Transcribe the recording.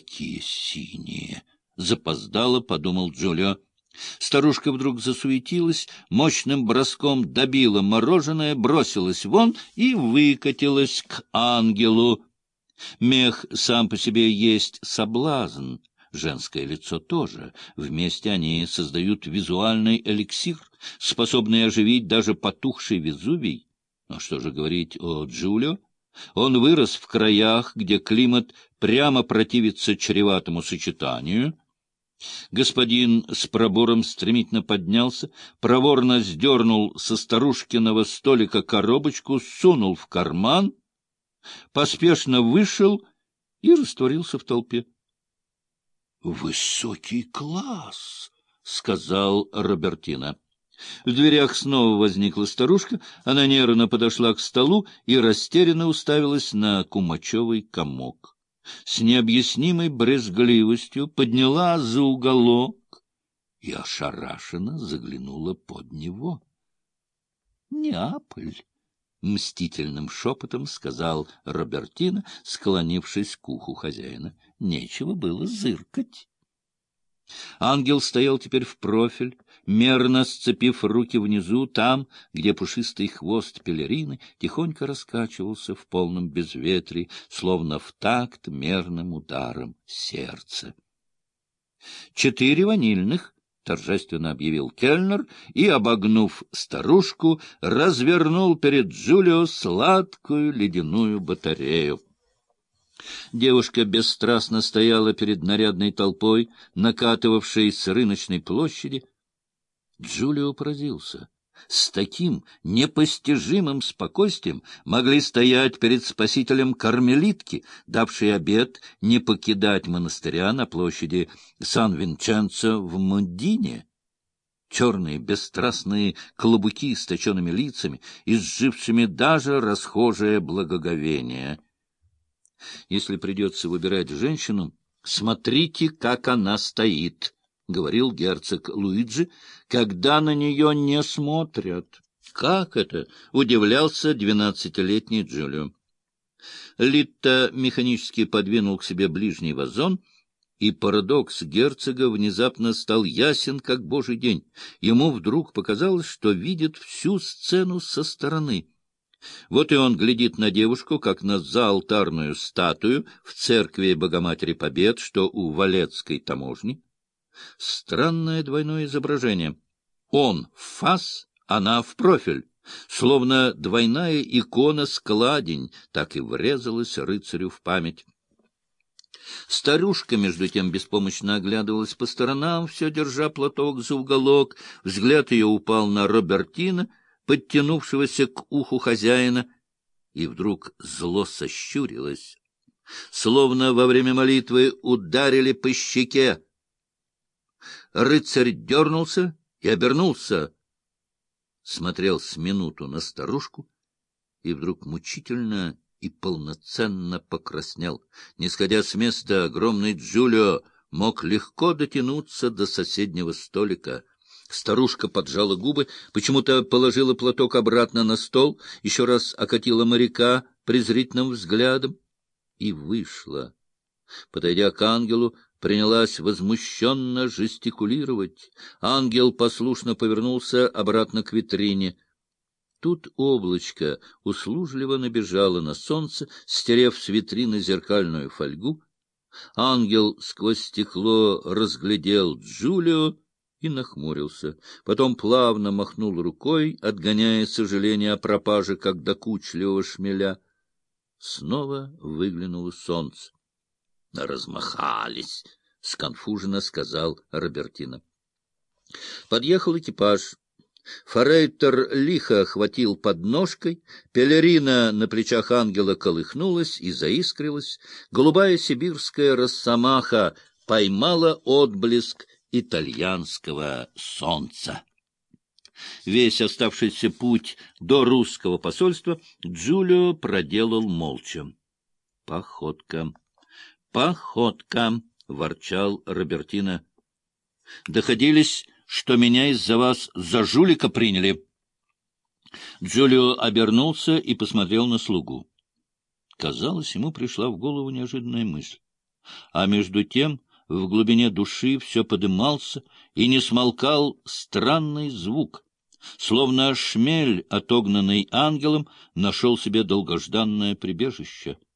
какие синие! — запоздало, — подумал Джулио. Старушка вдруг засуетилась, мощным броском добила мороженое, бросилась вон и выкатилась к ангелу. Мех сам по себе есть соблазн, женское лицо тоже. Вместе они создают визуальный эликсир, способный оживить даже потухший Везувий. Но что же говорить о Джулио? Он вырос в краях, где климат прямо противится чреватому сочетанию. Господин с пробором стремительно поднялся, проворно сдернул со старушкиного столика коробочку, сунул в карман, поспешно вышел и растворился в толпе. — Высокий класс! — сказал Робертина. В дверях снова возникла старушка, она нервно подошла к столу и растерянно уставилась на кумачевый комок. С необъяснимой брезгливостью подняла за уголок и ошарашенно заглянула под него. — Неаполь! — мстительным шепотом сказал Робертина, склонившись к уху хозяина. — Нечего было зыркать. Ангел стоял теперь в профиль, мерно сцепив руки внизу, там, где пушистый хвост пелерины тихонько раскачивался в полном безветрии, словно в такт мерным ударом сердца. Четыре ванильных, — торжественно объявил Кельнер и, обогнув старушку, развернул перед Джулио сладкую ледяную батарею. Девушка бесстрастно стояла перед нарядной толпой, накатывавшей с рыночной площади. Джулио поразился. С таким непостижимым спокойствием могли стоять перед спасителем кармелитки, давшие обет не покидать монастыря на площади Сан-Винченцо в Мундине. Черные бесстрастные клобуки с точенными лицами, изжившими даже расхожее благоговение — если придется выбирать женщину, смотрите, как она стоит, — говорил герцог Луиджи, — когда на нее не смотрят. — Как это? — удивлялся двенадцатилетний Джулио. Литта механически подвинул к себе ближний вазон, и парадокс герцога внезапно стал ясен, как божий день. Ему вдруг показалось, что видит всю сцену со стороны — вот и он глядит на девушку, как на заалтарную статую в церкви Богоматери Побед, что у Валецкой таможни. Странное двойное изображение. Он в фас, она в профиль. Словно двойная икона-складень, так и врезалась рыцарю в память. Старушка, между тем, беспомощно оглядывалась по сторонам, все держа платок за уголок. Взгляд ее упал на Робертина — подтянувшегося к уху хозяина, и вдруг зло сощурилось, словно во время молитвы ударили по щеке. Рыцарь дернулся и обернулся, смотрел с минуту на старушку и вдруг мучительно и полноценно покраснел. Не сходя с места, огромный Джулио мог легко дотянуться до соседнего столика — Старушка поджала губы, почему-то положила платок обратно на стол, еще раз окатила моряка презрительным взглядом и вышла. Подойдя к ангелу, принялась возмущенно жестикулировать. Ангел послушно повернулся обратно к витрине. Тут облачко услужливо набежало на солнце, стерев с витрины зеркальную фольгу. Ангел сквозь стекло разглядел Джулио, и нахмурился. Потом плавно махнул рукой, отгоняя сожаление о пропаже, как докучливого шмеля. Снова выглянуло солнце. — Размахались! — сконфуженно сказал Робертина. Подъехал экипаж. Форейтер лихо охватил подножкой, пелерина на плечах ангела колыхнулась и заискрилась, голубая сибирская росомаха поймала отблеск итальянского солнца. Весь оставшийся путь до русского посольства Джулио проделал молча. — Походка, походка, — ворчал Робертина. — Доходились, что меня из-за вас за жулика приняли. Джулио обернулся и посмотрел на слугу. Казалось, ему пришла в голову неожиданная мысль. А между тем в глубине души все подымался и не смолкал странный звук. Словно шмель, отогнанный ангелом, нашел себе долгожданное прибежище —